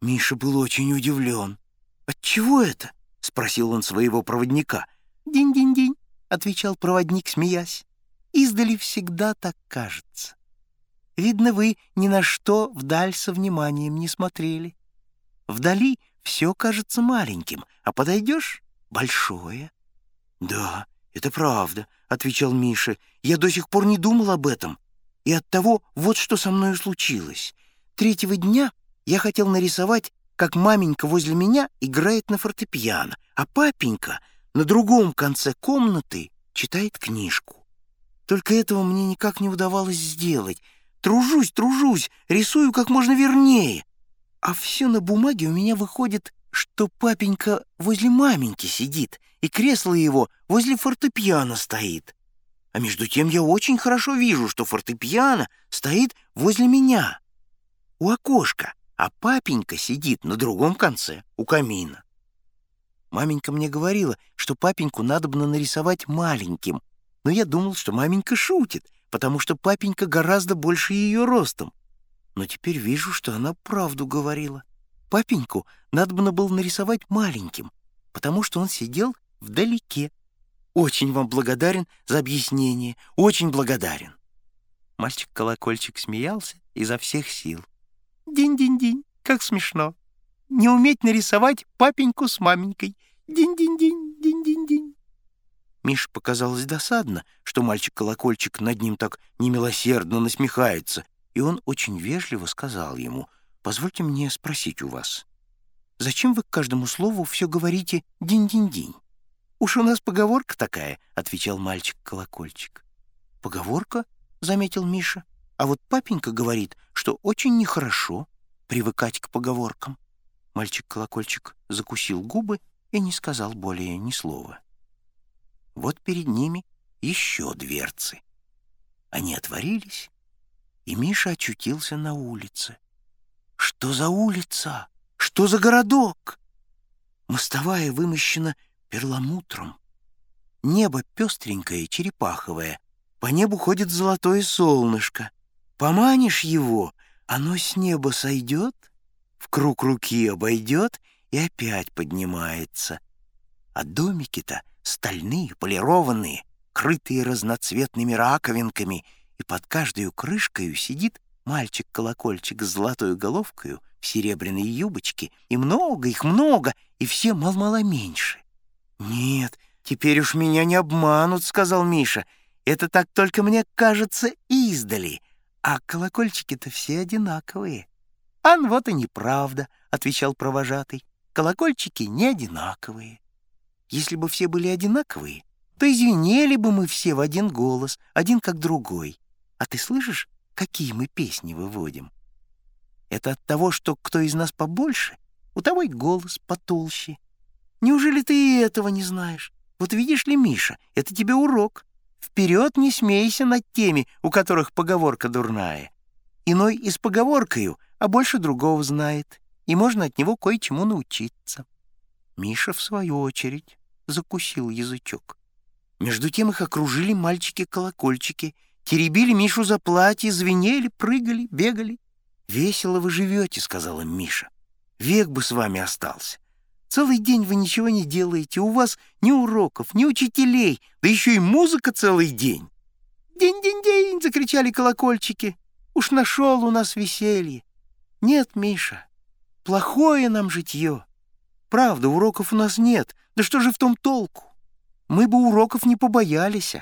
Миша был очень удивлен. «Отчего это?» — спросил он своего проводника. «Динь-динь-динь», — отвечал проводник, смеясь. «Издали всегда так кажется. Видно, вы ни на что вдаль со вниманием не смотрели. Вдали все кажется маленьким, а подойдешь — большое». «Да, это правда», — отвечал Миша. «Я до сих пор не думал об этом. И от того вот что со мною случилось. Третьего дня я хотел нарисовать, как маменька возле меня играет на фортепиано, а папенька на другом конце комнаты читает книжку. Только этого мне никак не удавалось сделать. Тружусь, тружусь, рисую как можно вернее. А все на бумаге у меня выходит, что папенька возле маменьки сидит, и кресло его возле фортепиано стоит. А между тем я очень хорошо вижу, что фортепиано стоит возле меня, у окошка, а папенька сидит на другом конце, у камина. Маменька мне говорила, что папеньку надо бы нарисовать маленьким, но я думал, что маменька шутит, потому что папенька гораздо больше ее ростом. Но теперь вижу, что она правду говорила. Папеньку надо бы было нарисовать маленьким, потому что он сидел вдалеке. Очень вам благодарен за объяснение, очень благодарен. Мальчик-колокольчик смеялся изо всех сил. Динь-динь-динь, как смешно. Не уметь нарисовать папеньку с маменькой. Динь-динь-динь, динь-динь-динь. Миш показалось досадно, что мальчик-колокольчик над ним так немилосердно насмехается, и он очень вежливо сказал ему, «Позвольте мне спросить у вас, зачем вы к каждому слову все говорите «динь-динь-динь»?» «Уж у нас поговорка такая», — отвечал мальчик-колокольчик. «Поговорка?» — заметил Миша. «А вот папенька говорит, что очень нехорошо привыкать к поговоркам». Мальчик-колокольчик закусил губы и не сказал более ни слова. Вот перед ними еще дверцы. Они отворились, и Миша очутился на улице. Что за улица? Что за городок? Мостовая вымощена перламутром. Небо пестренькое, черепаховое. По небу ходит золотое солнышко. Поманишь его, оно с неба сойдет, в круг руки обойдет и опять поднимается. А домики-то стальные, полированные, крытые разноцветными раковинками, и под каждой крышкой сидит мальчик-колокольчик с золотой головкой в серебряной юбочке, и много их много, и все мал-мало меньше. «Нет, теперь уж меня не обманут», — сказал Миша. «Это так только мне кажется издали, а колокольчики-то все одинаковые». «Ан, вот и неправда», — отвечал провожатый. «Колокольчики не одинаковые». Если бы все были одинаковые, то извинели бы мы все в один голос, один как другой. А ты слышишь, какие мы песни выводим? Это от того, что кто из нас побольше, у того и голос потолще. Неужели ты этого не знаешь? Вот видишь ли, Миша, это тебе урок. Вперед не смейся над теми, у которых поговорка дурная. Иной и с поговоркою, а больше другого знает, и можно от него кое-чему научиться. Миша, в свою очередь, закусил язычок. Между тем их окружили мальчики-колокольчики, теребили Мишу за платье, звенели, прыгали, бегали. «Весело вы живете», — сказала Миша. «Век бы с вами остался. Целый день вы ничего не делаете, у вас ни уроков, ни учителей, да еще и музыка целый день». «День-день-день!» — закричали колокольчики. «Уж нашел у нас веселье». «Нет, Миша, плохое нам житье. Правда, уроков у нас нет, да что же в том толку? Мы бы уроков не побоялись.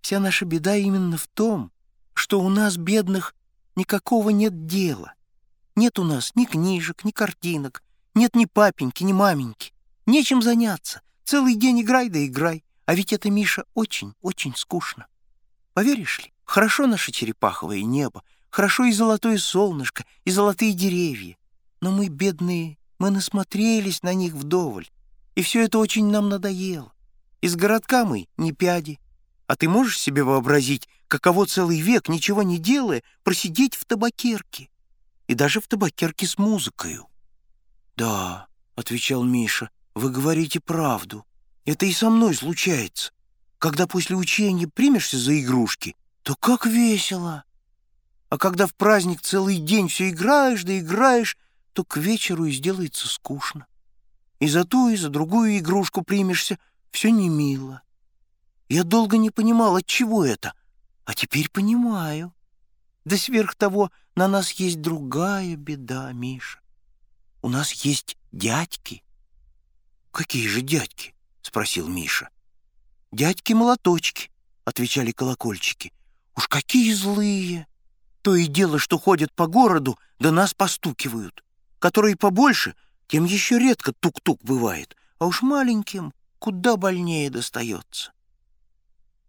Вся наша беда именно в том, что у нас, бедных, никакого нет дела. Нет у нас ни книжек, ни картинок, нет ни папеньки, ни маменьки. Нечем заняться. Целый день играй да играй. А ведь это, Миша, очень-очень скучно. Поверишь ли, хорошо наше черепаховое небо, хорошо и золотое солнышко, и золотые деревья. Но мы, бедные, мы насмотрелись на них вдоволь. И все это очень нам надоело. Из городка мы не пяди. А ты можешь себе вообразить, каково целый век, ничего не делая, просидеть в табакерке? И даже в табакерке с музыкою. «Да», — отвечал Миша, — «вы говорите правду. Это и со мной случается. Когда после учения примешься за игрушки, то как весело. А когда в праздник целый день все играешь да играешь, то к вечеру и сделается скучно. И за ту, и за другую игрушку примешься, все не мило. Я долго не понимал, от чего это, а теперь понимаю. Да сверх того, на нас есть другая беда, Миша. У нас есть дядьки. «Какие же дядьки?» — спросил Миша. «Дядьки-молоточки», — отвечали колокольчики. «Уж какие злые! То и дело, что ходят по городу, да нас постукивают. Которые побольше, тем еще редко тук-тук бывает, а уж маленьким куда больнее достается».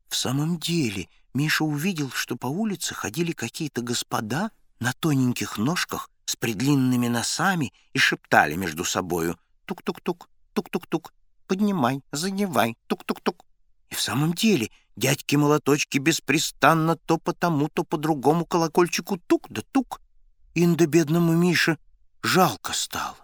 В самом деле Миша увидел, что по улице ходили какие-то господа на тоненьких ножках предлинными носами и шептали между собою «тук-тук-тук, тук-тук-тук, поднимай, задевай, тук-тук-тук». И в самом деле дядьки-молоточки беспрестанно то по тому, то по другому колокольчику тук да тук. Инда бедному Мише жалко стало.